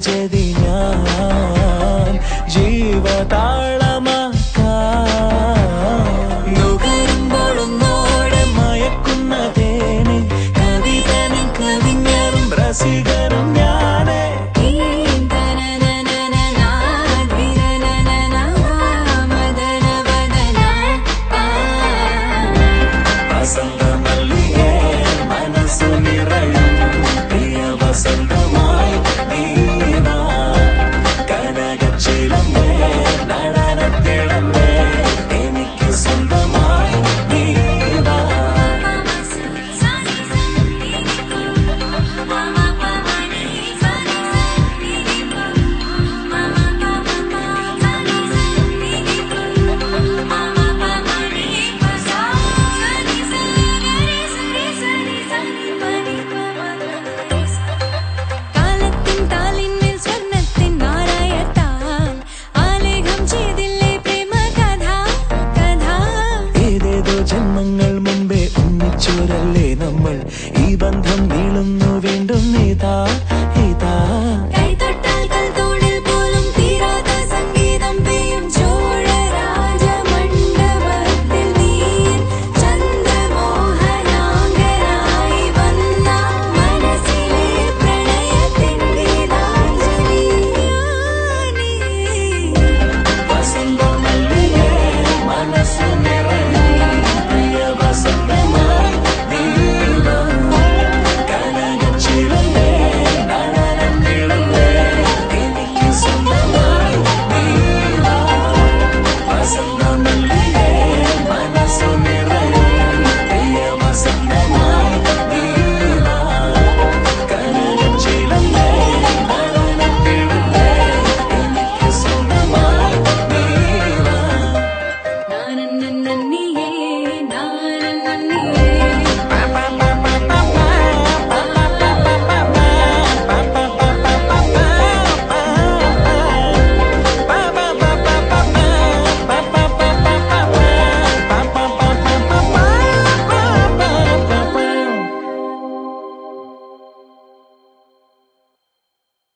വരച്ചതി ഞാൻ ജീവതാളമാക്കാറുമ്പോഴൊന്നോടെ മയക്കുന്നതേനെ കവിതനും കവിഞ്ഞറും രസികരും